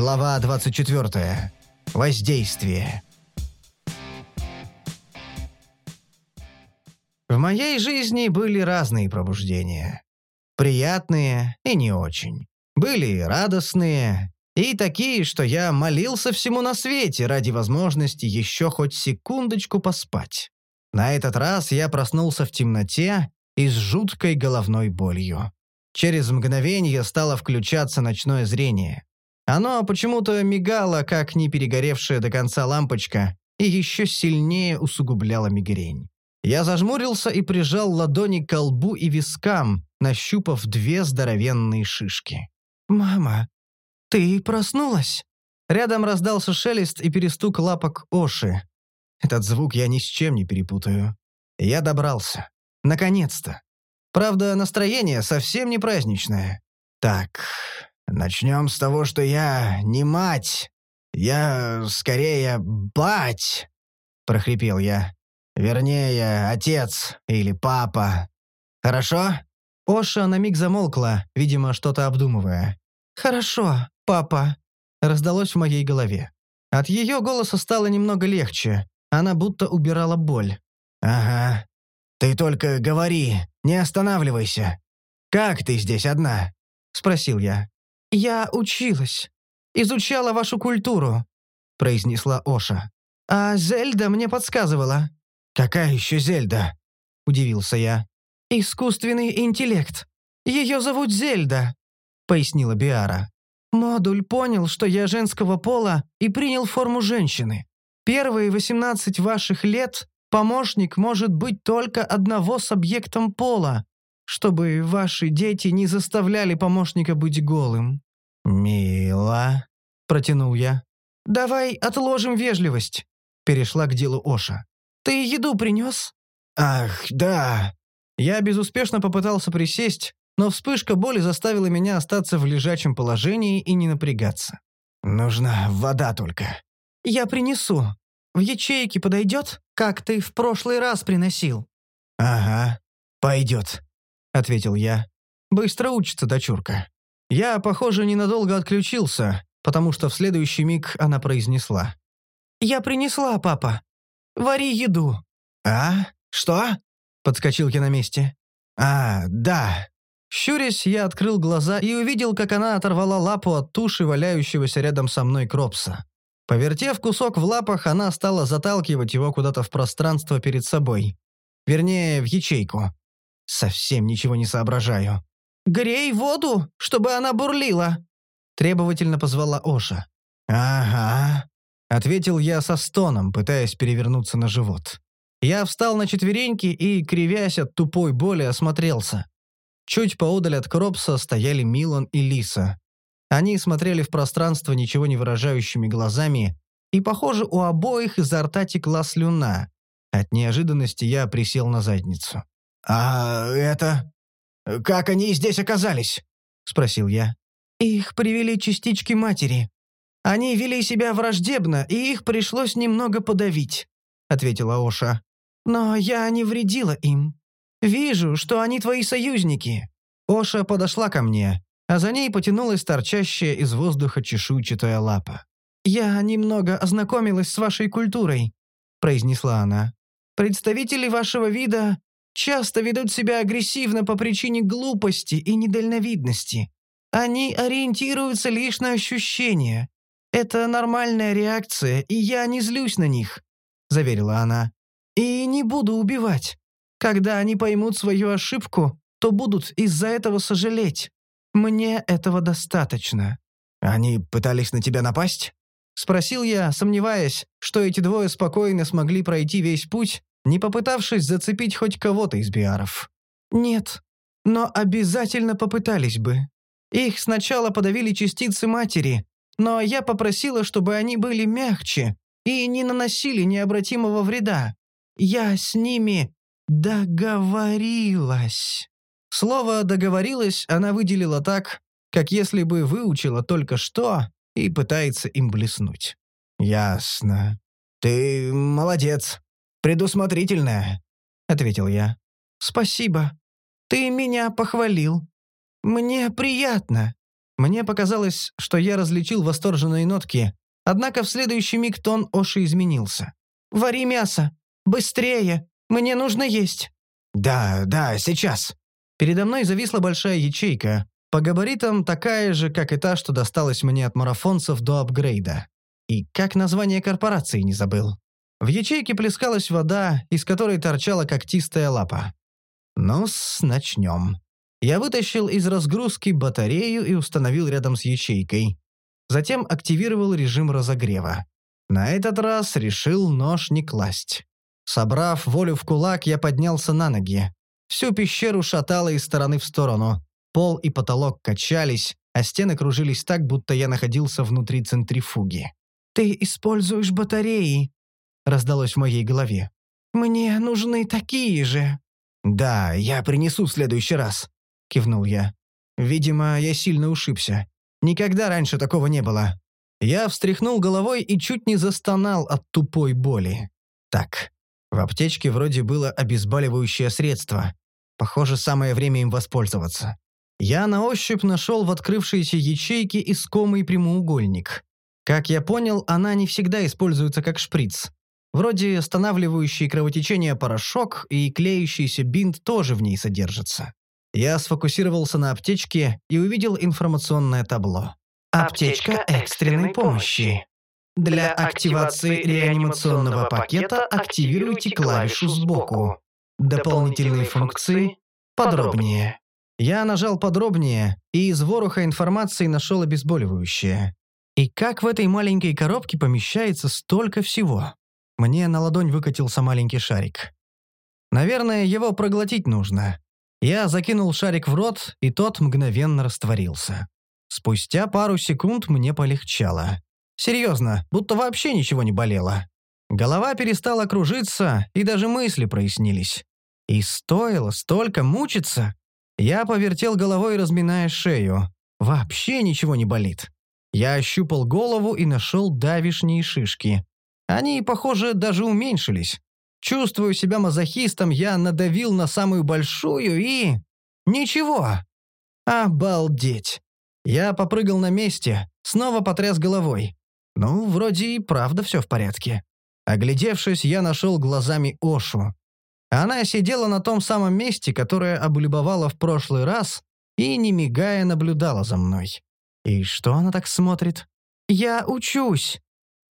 Глава 24. Воздействие. В моей жизни были разные пробуждения. Приятные и не очень. Были и радостные, и такие, что я молился всему на свете ради возможности еще хоть секундочку поспать. На этот раз я проснулся в темноте и с жуткой головной болью. Через мгновение стало включаться ночное зрение. Оно почему-то мигало, как не перегоревшая до конца лампочка, и еще сильнее усугубляло мигрень. Я зажмурился и прижал ладони к колбу и вискам, нащупав две здоровенные шишки. «Мама, ты проснулась?» Рядом раздался шелест и перестук лапок Оши. Этот звук я ни с чем не перепутаю. Я добрался. Наконец-то. Правда, настроение совсем не праздничное. Так, начнем с того, что я не мать. Я, скорее, бать, — прохрипел я. Вернее, отец или папа. Хорошо? Оша на миг замолкла, видимо, что-то обдумывая. «Хорошо, папа», — раздалось в моей голове. От ее голоса стало немного легче. Она будто убирала боль. «Ага. Ты только говори, не останавливайся. Как ты здесь одна?» — спросил я. «Я училась. Изучала вашу культуру», — произнесла Оша. «А Зельда мне подсказывала». «Какая еще Зельда?» — удивился я. «Искусственный интеллект. Ее зовут Зельда», — пояснила Биара. «Модуль понял, что я женского пола и принял форму женщины. Первые 18 ваших лет помощник может быть только одного с объектом пола, чтобы ваши дети не заставляли помощника быть голым». «Мило», — протянул я. «Давай отложим вежливость», — перешла к делу Оша. «Ты еду принес?» «Ах, да». Я безуспешно попытался присесть, но вспышка боли заставила меня остаться в лежачем положении и не напрягаться. «Нужна вода только». «Я принесу. В ячейке подойдет, как ты в прошлый раз приносил?» «Ага, пойдет», — ответил я. «Быстро учится дочурка». Я, похоже, ненадолго отключился, потому что в следующий миг она произнесла. «Я принесла, папа. Вари еду». «А? Что?» — подскочил я на месте. «А, да». Щурясь, я открыл глаза и увидел, как она оторвала лапу от туши валяющегося рядом со мной кропса. Повертев кусок в лапах, она стала заталкивать его куда-то в пространство перед собой. Вернее, в ячейку. Совсем ничего не соображаю. «Грей воду, чтобы она бурлила!» Требовательно позвала Оша. «Ага», — ответил я со стоном, пытаясь перевернуться на живот. Я встал на четвереньки и, кривясь от тупой боли, осмотрелся. Чуть поодаль от Кропса стояли Милан и Лиса. Они смотрели в пространство ничего не выражающими глазами, и, похоже, у обоих изо рта текла слюна. От неожиданности я присел на задницу. «А это... как они здесь оказались?» — спросил я. «Их привели частички матери. Они вели себя враждебно, и их пришлось немного подавить», — ответила Оша. «Но я не вредила им. Вижу, что они твои союзники». Оша подошла ко мне, а за ней потянулась торчащая из воздуха чешуйчатая лапа. «Я немного ознакомилась с вашей культурой», — произнесла она. «Представители вашего вида часто ведут себя агрессивно по причине глупости и недальновидности. Они ориентируются лишь на ощущения. Это нормальная реакция, и я не злюсь на них», — заверила она. «И не буду убивать. Когда они поймут свою ошибку, то будут из-за этого сожалеть. Мне этого достаточно». «Они пытались на тебя напасть?» — спросил я, сомневаясь, что эти двое спокойно смогли пройти весь путь, не попытавшись зацепить хоть кого-то из биаров. «Нет, но обязательно попытались бы. Их сначала подавили частицы матери, но я попросила, чтобы они были мягче и не наносили необратимого вреда. Я с ними договорилась». Слово «договорилась» она выделила так, как если бы выучила только что и пытается им блеснуть. «Ясно. Ты молодец. Предусмотрительная», — ответил я. «Спасибо. Ты меня похвалил. Мне приятно». Мне показалось, что я различил восторженные нотки, однако в следующий миг тон Оши изменился. «Вари мясо! Быстрее! Мне нужно есть!» «Да, да, сейчас!» Передо мной зависла большая ячейка, по габаритам такая же, как и та, что досталась мне от марафонцев до апгрейда. И как название корпорации не забыл. В ячейке плескалась вода, из которой торчала когтистая лапа. Ну-с, начнем. Я вытащил из разгрузки батарею и установил рядом с ячейкой. Затем активировал режим разогрева. На этот раз решил нож не класть. Собрав волю в кулак, я поднялся на ноги. Всю пещеру шатало из стороны в сторону. Пол и потолок качались, а стены кружились так, будто я находился внутри центрифуги. «Ты используешь батареи», — раздалось в моей голове. «Мне нужны такие же». «Да, я принесу в следующий раз», — кивнул я. «Видимо, я сильно ушибся. Никогда раньше такого не было». Я встряхнул головой и чуть не застонал от тупой боли. Так, в аптечке вроде было обезболивающее средство. Похоже, самое время им воспользоваться. Я на ощупь нашел в открывшейся ячейке искомый прямоугольник. Как я понял, она не всегда используется как шприц. Вроде останавливающий кровотечение порошок и клеющийся бинт тоже в ней содержатся. Я сфокусировался на аптечке и увидел информационное табло. Аптечка экстренной помощи. Для активации реанимационного пакета активируйте клавишу сбоку. Дополнительные функции подробнее. Я нажал подробнее и из вороха информации нашел обезболивающее. И как в этой маленькой коробке помещается столько всего? Мне на ладонь выкатился маленький шарик. Наверное, его проглотить нужно. Я закинул шарик в рот, и тот мгновенно растворился. Спустя пару секунд мне полегчало. Серьезно, будто вообще ничего не болело. Голова перестала кружиться, и даже мысли прояснились. И стоило столько мучиться. Я повертел головой, разминая шею. Вообще ничего не болит. Я ощупал голову и нашел давишние шишки. Они, похоже, даже уменьшились. Чувствую себя мазохистом, я надавил на самую большую и... Ничего. Обалдеть. Я попрыгал на месте, снова потряс головой. Ну, вроде и правда все в порядке. Оглядевшись, я нашел глазами Ошу. Она сидела на том самом месте, которое облюбовала в прошлый раз, и, не мигая, наблюдала за мной. И что она так смотрит? «Я учусь»,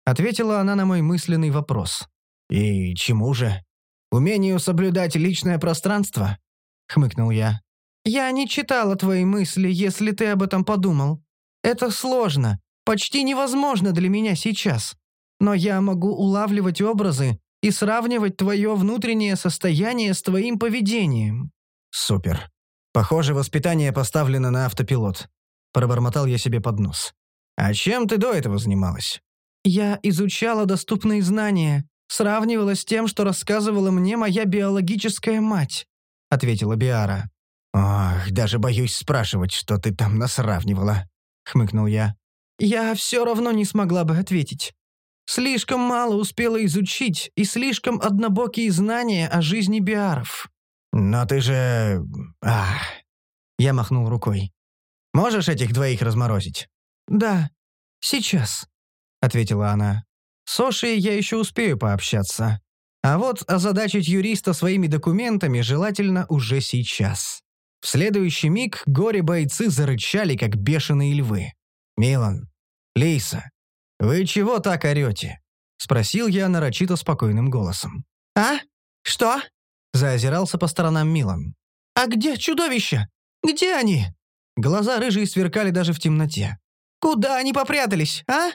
Ответила она на мой мысленный вопрос. «И чему же? Умению соблюдать личное пространство?» — хмыкнул я. «Я не читала твои мысли, если ты об этом подумал. Это сложно, почти невозможно для меня сейчас. Но я могу улавливать образы и сравнивать твое внутреннее состояние с твоим поведением». «Супер. Похоже, воспитание поставлено на автопилот», — пробормотал я себе под нос. «А чем ты до этого занималась?» Я изучала доступные знания, сравнивала с тем, что рассказывала мне моя биологическая мать», — ответила Биара. «Ох, даже боюсь спрашивать, что ты там насравнивала», — хмыкнул я. «Я все равно не смогла бы ответить. Слишком мало успела изучить и слишком однобокие знания о жизни биаров». «Но ты же... Ах...» Я махнул рукой. «Можешь этих двоих разморозить?» «Да, сейчас» ответила она. «С Ошей я еще успею пообщаться. А вот озадачить юриста своими документами желательно уже сейчас». В следующий миг горе-бойцы зарычали, как бешеные львы. «Милан, Лейса, вы чего так орете?» — спросил я нарочито спокойным голосом. «А? Что?» — заозирался по сторонам Милан. «А где чудовища? Где они?» Глаза рыжие сверкали даже в темноте. «Куда они попрятались, а?»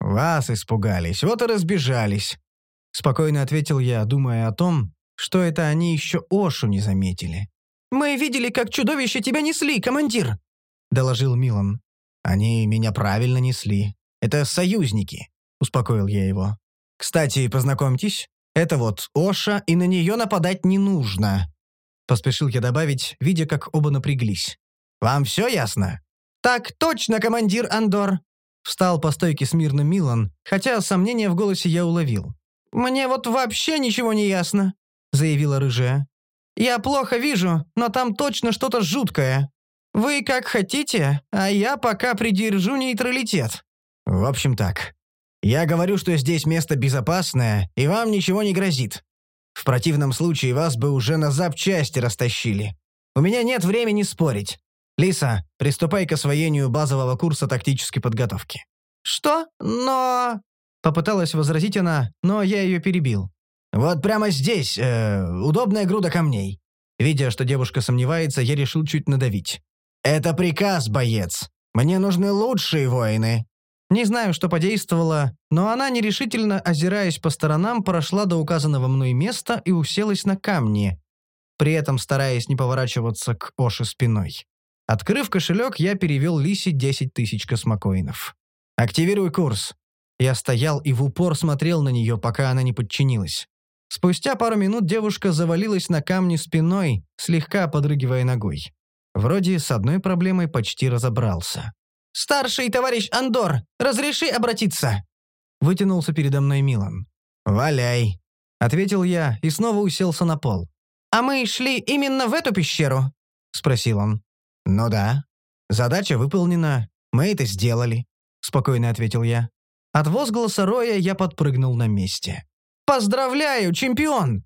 «Вас испугались, вот и разбежались», — спокойно ответил я, думая о том, что это они еще Ошу не заметили. «Мы видели, как чудовище тебя несли, командир», — доложил Милан. «Они меня правильно несли. Это союзники», — успокоил я его. «Кстати, познакомьтесь, это вот Оша, и на нее нападать не нужно», — поспешил я добавить, видя, как оба напряглись. «Вам все ясно?» «Так точно, командир Андор», Встал по стойке смирно Милан, хотя сомнения в голосе я уловил. «Мне вот вообще ничего не ясно», — заявила рыжая. «Я плохо вижу, но там точно что-то жуткое». Вы как хотите, а я пока придержу нейтралитет». «В общем так. Я говорю, что здесь место безопасное, и вам ничего не грозит. В противном случае вас бы уже на запчасти растащили. У меня нет времени спорить. Лиса, приступай к освоению базового курса тактической подготовки». «Что? Но...» Попыталась возразить она, но я ее перебил. «Вот прямо здесь, э, удобная груда камней». Видя, что девушка сомневается, я решил чуть надавить. «Это приказ, боец. Мне нужны лучшие воины». Не знаю, что подействовало, но она, нерешительно озираясь по сторонам, прошла до указанного мной места и уселась на камни, при этом стараясь не поворачиваться к Оше спиной. Открыв кошелек, я перевел Лисе 10 тысяч космокоинов. «Активируй курс». Я стоял и в упор смотрел на нее, пока она не подчинилась. Спустя пару минут девушка завалилась на камни спиной, слегка подрыгивая ногой. Вроде с одной проблемой почти разобрался. «Старший товарищ Андор, разреши обратиться!» Вытянулся передо мной Милан. «Валяй!» — ответил я и снова уселся на пол. «А мы шли именно в эту пещеру?» — спросил он. «Ну да. Задача выполнена. Мы это сделали», — спокойно ответил я. От возгласа Роя я подпрыгнул на месте. «Поздравляю, чемпион!»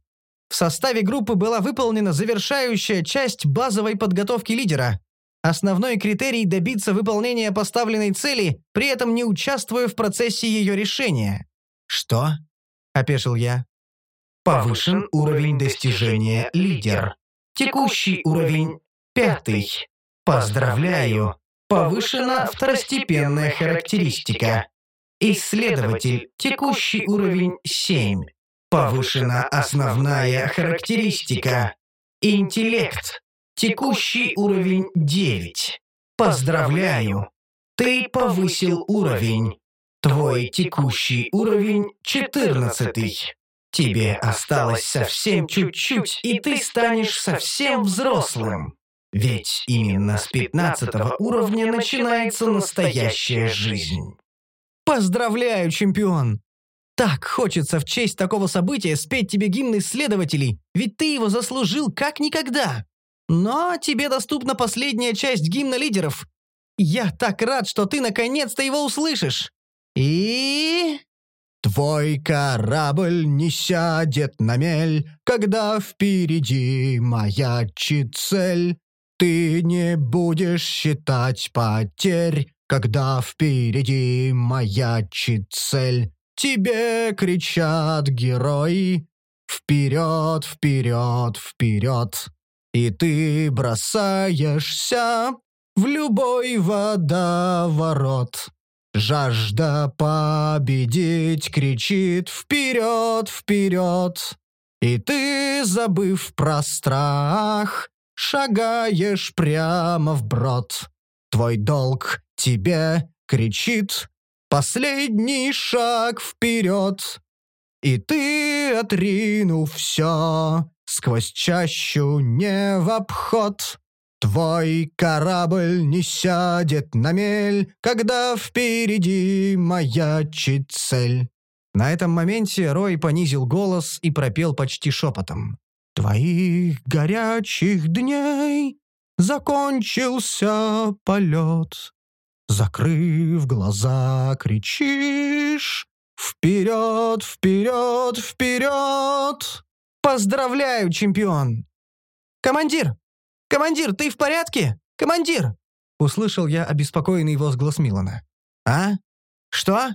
В составе группы была выполнена завершающая часть базовой подготовки лидера. Основной критерий – добиться выполнения поставленной цели, при этом не участвуя в процессе ее решения. «Что?» – опешил я. Повышен уровень достижения «Лидер». Текущий уровень – пятый. Поздравляю! Повышена второстепенная характеристика. Исследователь, текущий уровень 7. Повышена основная характеристика. Интеллект, текущий уровень 9. Поздравляю! Ты повысил уровень. Твой текущий уровень 14. Тебе осталось совсем чуть-чуть, и ты станешь совсем взрослым. Ведь именно с 15 уровня начинается настоящая жизнь. Поздравляю, чемпион! Так хочется в честь такого события спеть тебе гимн исследователей, ведь ты его заслужил как никогда. Но тебе доступна последняя часть гимна лидеров. Я так рад, что ты наконец-то его услышишь. И... Твой корабль не сядет на мель, когда впереди маячит цель. Ты не будешь считать потерь, когда впереди маячит цель, тебе кричат герои «Вперед, вперед, вперед!» И ты бросаешься в любой водоворот. Жажда победить кричит «Вперед, вперед!» И ты, забыв про страх, шагаешь прямо в брод. Твой долг тебе кричит «Последний шаг вперед!» И ты, отринув все, сквозь чащу не в обход. Твой корабль не сядет на мель, когда впереди маячит цель. На этом моменте Рой понизил голос и пропел почти шепотом. «Твоих горячих дней закончился полет. Закрыв глаза, кричишь «Вперед, вперед, вперед!» «Поздравляю, чемпион!» «Командир! Командир, ты в порядке? Командир!» Услышал я обеспокоенный возглас Милана. «А? Что?»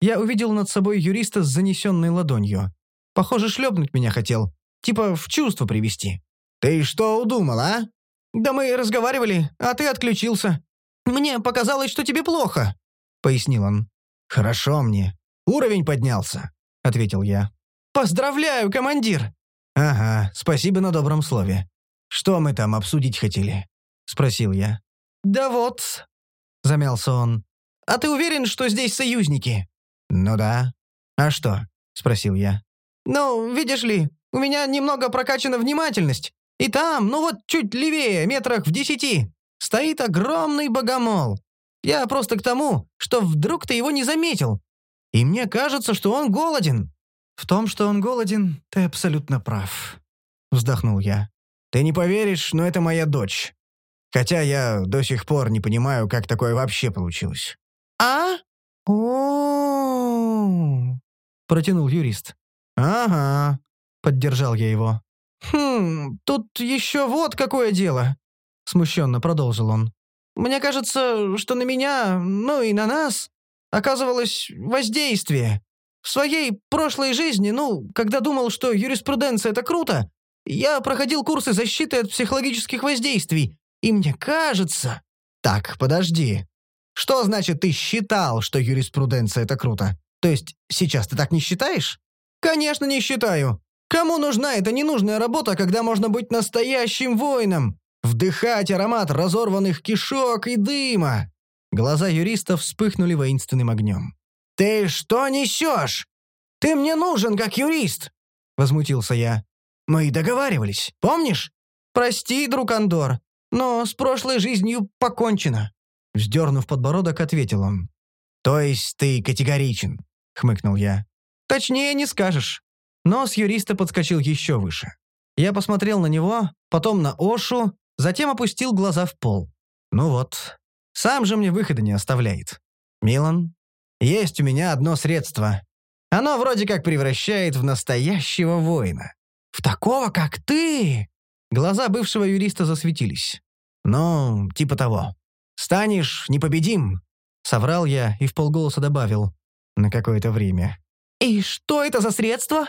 Я увидел над собой юриста с занесенной ладонью. Похоже, шлепнуть меня хотел. Типа в чувство привести. «Ты что удумал, а?» «Да мы разговаривали, а ты отключился. Мне показалось, что тебе плохо», — пояснил он. «Хорошо мне. Уровень поднялся», — ответил я. «Поздравляю, командир!» «Ага, спасибо на добром слове. Что мы там обсудить хотели?» — спросил я. «Да вот», — замялся он. «А ты уверен, что здесь союзники?» «Ну да. А что?» — спросил я. «Ну, видишь ли, у меня немного прокачана внимательность. И там, ну вот чуть левее, метрах в десяти, стоит огромный богомол. Я просто к тому, что вдруг ты его не заметил. И мне кажется, что он голоден». «В том, что он голоден, ты абсолютно прав», — вздохнул я. «Ты не поверишь, но это моя дочь». Хотя я до сих пор не понимаю, как такое вообще получилось». «А? о протянул юрист. «Ага», — поддержал я его. «Хм, тут еще вот какое дело», — смущенно продолжил он. «Мне кажется, что на меня, ну и на нас, оказывалось воздействие. В своей прошлой жизни, ну, когда думал, что юриспруденция — это круто, я проходил курсы защиты от психологических воздействий, и мне кажется...» «Так, подожди. Что значит ты считал, что юриспруденция — это круто? То есть сейчас ты так не считаешь?» «Конечно не считаю. Кому нужна эта ненужная работа, когда можно быть настоящим воином? Вдыхать аромат разорванных кишок и дыма!» Глаза юриста вспыхнули воинственным огнем. «Ты что несешь? Ты мне нужен как юрист!» Возмутился я. «Мы договаривались, помнишь?» «Прости, друг Андор, но с прошлой жизнью покончено». Вздернув подбородок, ответил он. «То есть ты категоричен?» — хмыкнул я. «Точнее не скажешь». Нос юриста подскочил еще выше. Я посмотрел на него, потом на Ошу, затем опустил глаза в пол. Ну вот, сам же мне выхода не оставляет. Милан, есть у меня одно средство. Оно вроде как превращает в настоящего воина. В такого, как ты!» Глаза бывшего юриста засветились. «Ну, типа того. Станешь непобедим!» Соврал я и в полголоса добавил. На какое-то время. «И что это за средство?»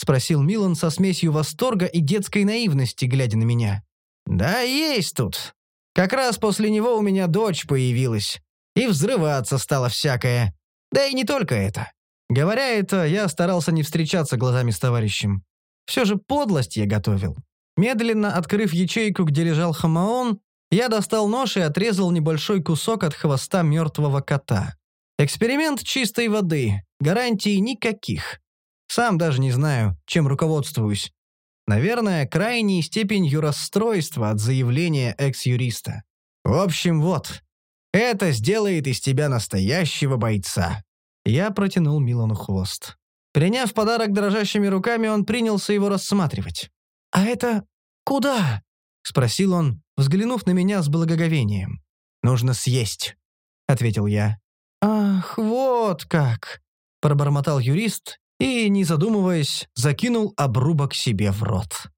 Спросил Милан со смесью восторга и детской наивности, глядя на меня. «Да есть тут. Как раз после него у меня дочь появилась. И взрываться стало всякое. Да и не только это. Говоря это, я старался не встречаться глазами с товарищем. Все же подлость я готовил. Медленно открыв ячейку, где лежал хамаон, я достал нож и отрезал небольшой кусок от хвоста мертвого кота. Эксперимент чистой воды, гарантий никаких. Сам даже не знаю, чем руководствуюсь. Наверное, крайней степенью расстройства от заявления экс-юриста. В общем, вот. Это сделает из тебя настоящего бойца. Я протянул Милану хвост. Приняв подарок дрожащими руками, он принялся его рассматривать. «А это куда?» — спросил он, взглянув на меня с благоговением. «Нужно съесть», — ответил я. «Ах, вот как!» — пробормотал юрист и, не задумываясь, закинул обрубок себе в рот.